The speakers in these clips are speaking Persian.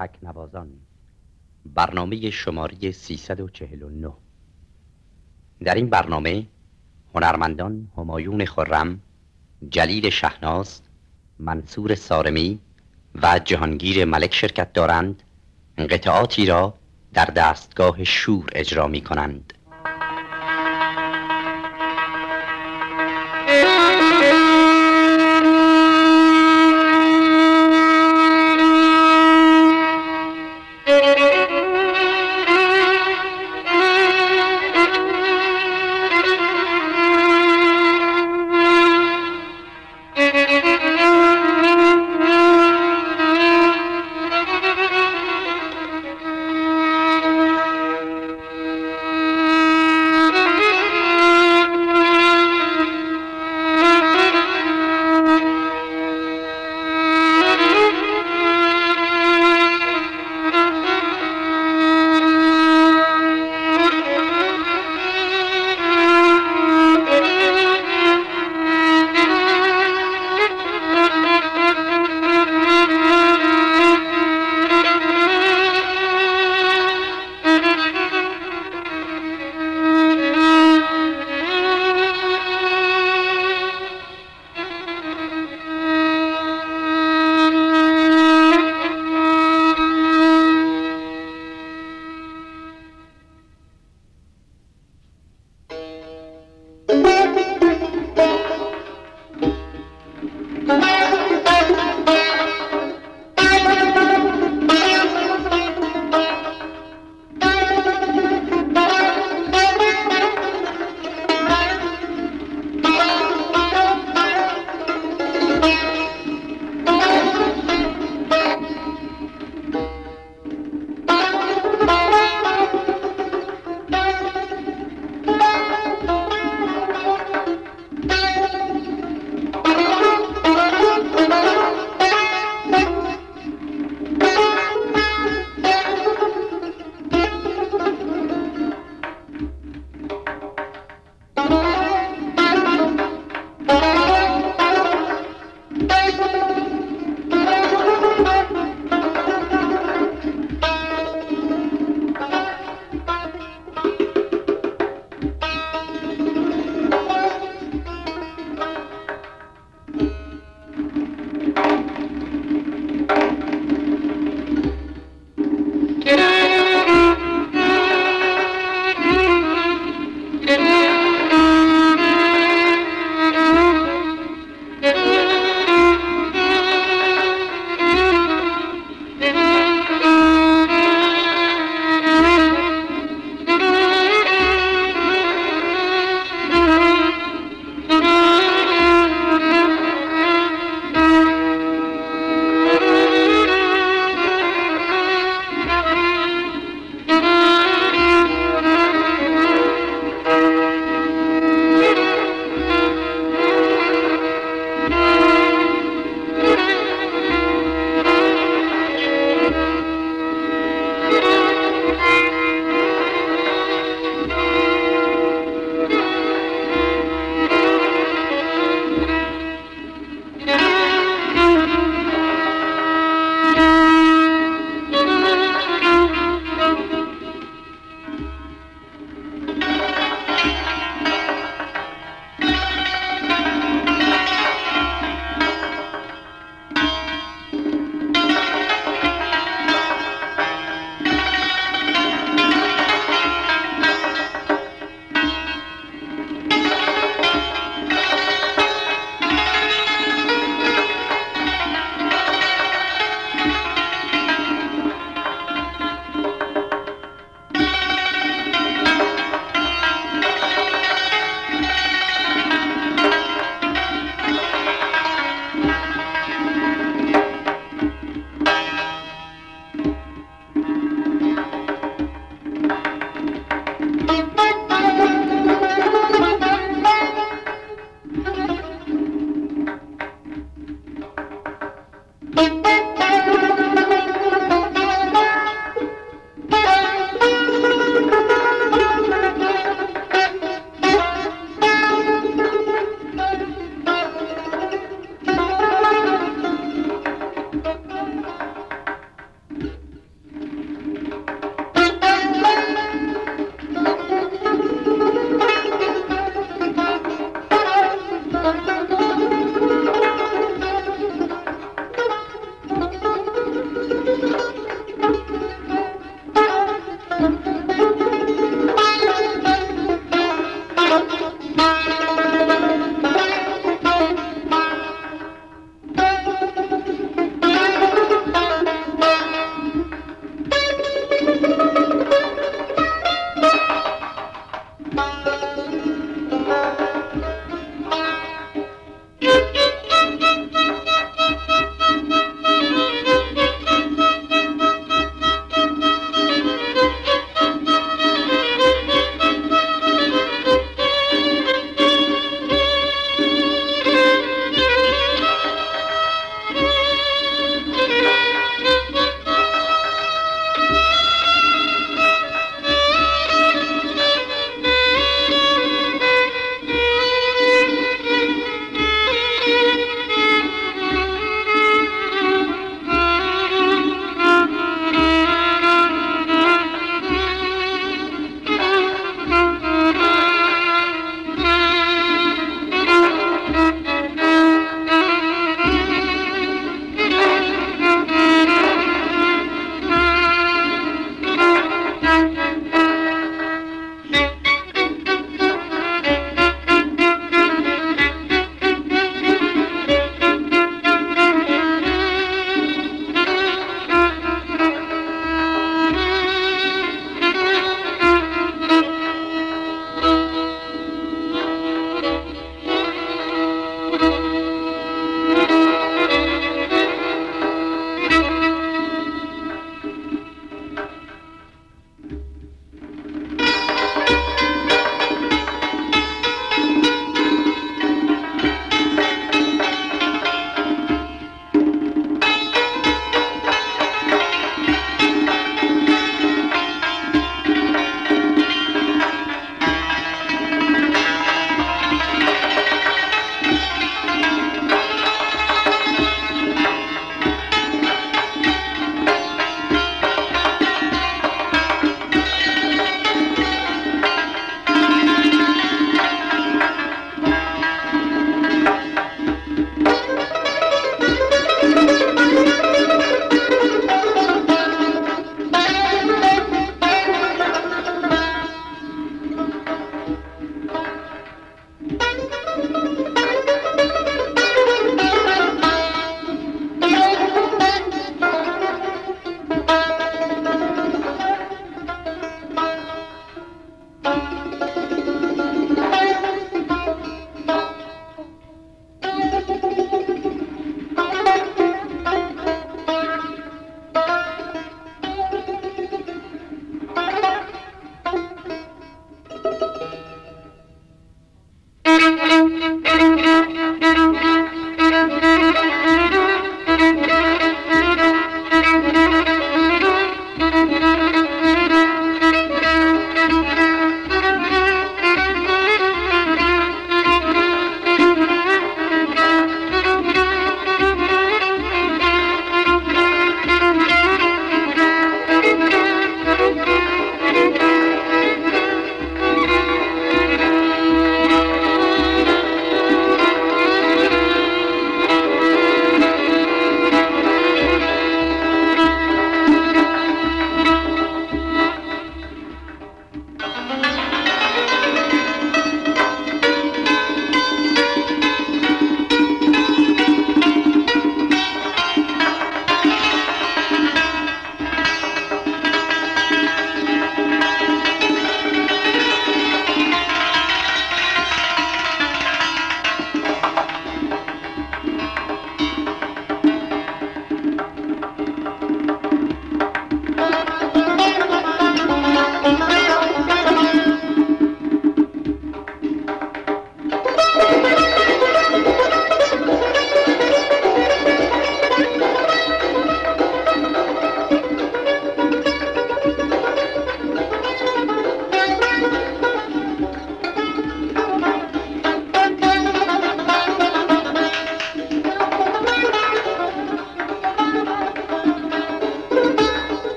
تکنوازان. برنامه شماره 349 در این برنامه هنرمندان همایون خرم، جلیل شهناز، منصور سارمی و جهانگیر ملک شرکت دارند قطعاتی را در دستگاه شور اجرا می کنند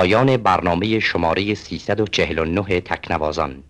پایان برنامه شماره 349 تکنوازان.